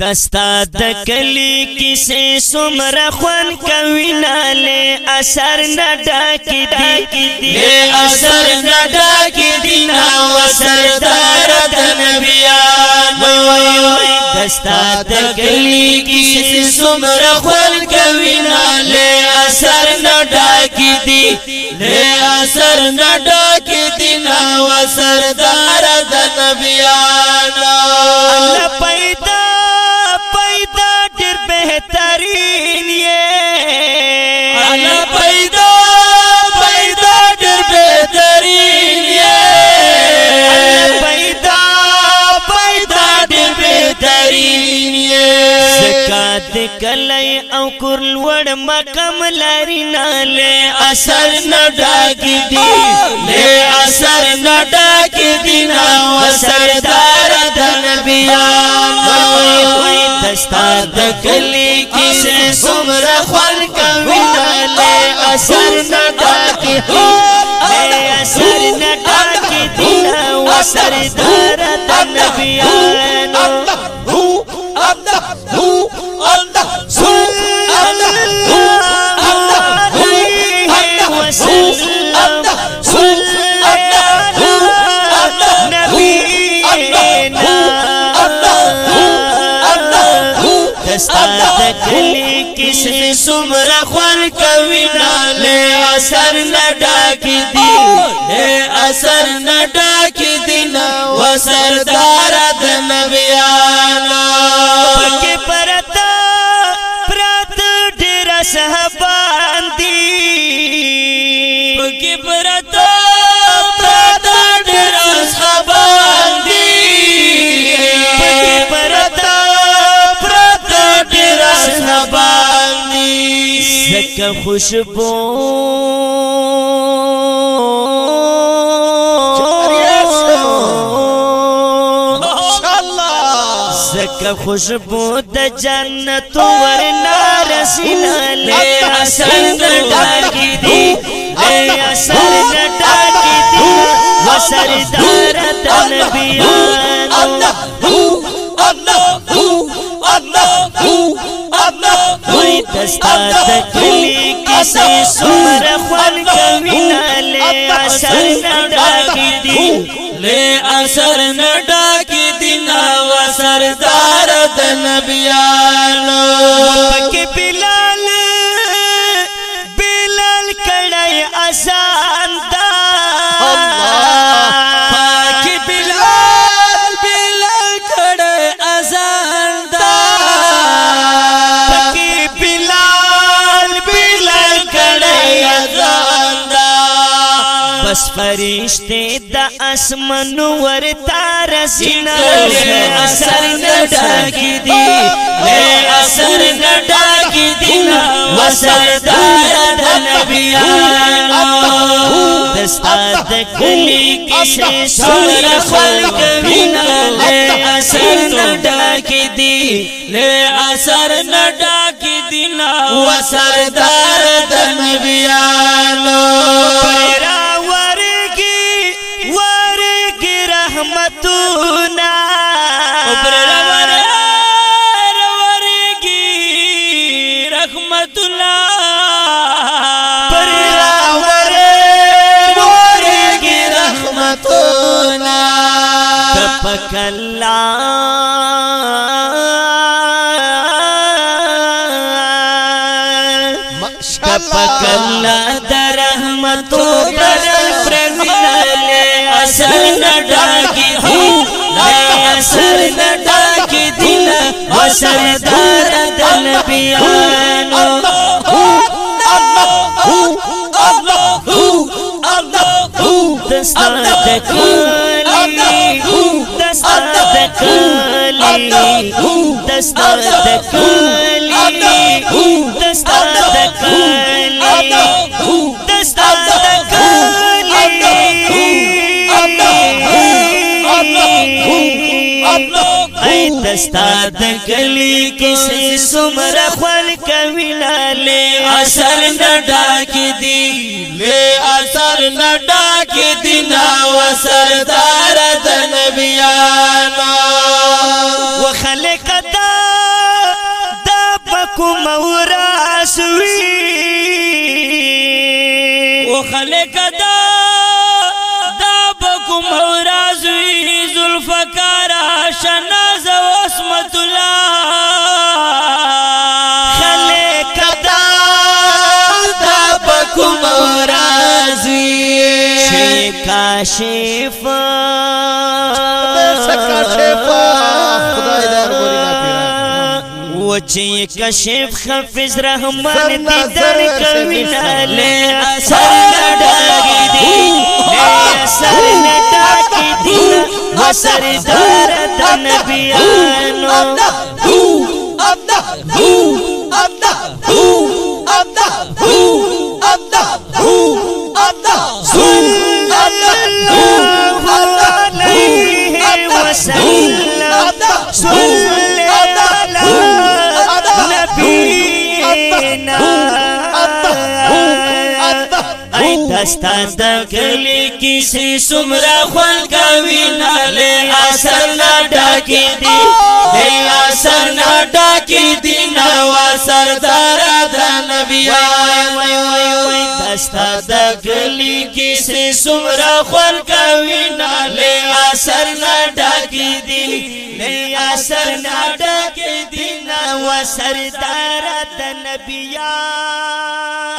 دستا د کلی کیسې سمر خوان کوي ناله اثر نه ډاکی دی له اثر نه ډاکی دی نا وسردار د نبیانو دستا د کلی کیسې سمر خوان کوي ناله اثر نه ډاکی دی له اثر نه ډاکی دی نا وسردار مقام لري نه له اثر نه ډاګي دي له اثر نه ډاګي دي نا وسردار د نبيان وي دستا د کلی کیسه سمره خپل کوي له اثر نه ډاګي دي له اثر نه ډاګي دي نا وسردار د نبيان الله هو الله هو ستا تکلی کسی سمر خوال کوي نا لے اثر نڈا کی دی لے اثر نڈا کی دی نا و سردار دن بیانا پکی پرتا پرت ڈیرا صحبان دی پکی پرتا له خوشبو زکه خوشبو د جنت ورنا رسینا له اصل ټاکی دی له اصل ټاکی دی وسردار تنبیان الله الله الله الله دستا تکلی کسی کمینا لے لے اثر نڈا کی دی اثر نڈا کی دی ناو سردار بیا پس فرشتے دا اسمن ورتا رسینا لے اثر نڈا کی دی لے اثر نڈا کی دی و سردار دا نبیانو دستا دا کلی کسے سور خلق وینا لے اثر نڈا کی دی لے اثر نڈا کی دی و سردار پکلا پکلا درہم ڈگ دل اللہ پیت سات کسی سمر لے سر نڈا کیڈا کی دینا سر دار کوم او خلک کموراسوی وہ خلکتا دپ کمہورا سوئی زلف کا راشنا دا کلکدہ دپ کموراضوی شي شیف و چې کشف خفز رحمان دیدار کوینا له اثر لډګی دی له اثر نتا کی دی اثر دار د نبیانو ابدا هو ابدا هو ابدا هو ابدا هو ابدا هو دستان د کلی کی سی سمرا خوان کوي ناله اثر لا ډاکی دی دی اثر لا ډاکی دی کلی کی سے سمرا خور کوي نه له اثر نه ډاکی دی له اثر نه ډاکی دی نه وسر دارت نبیان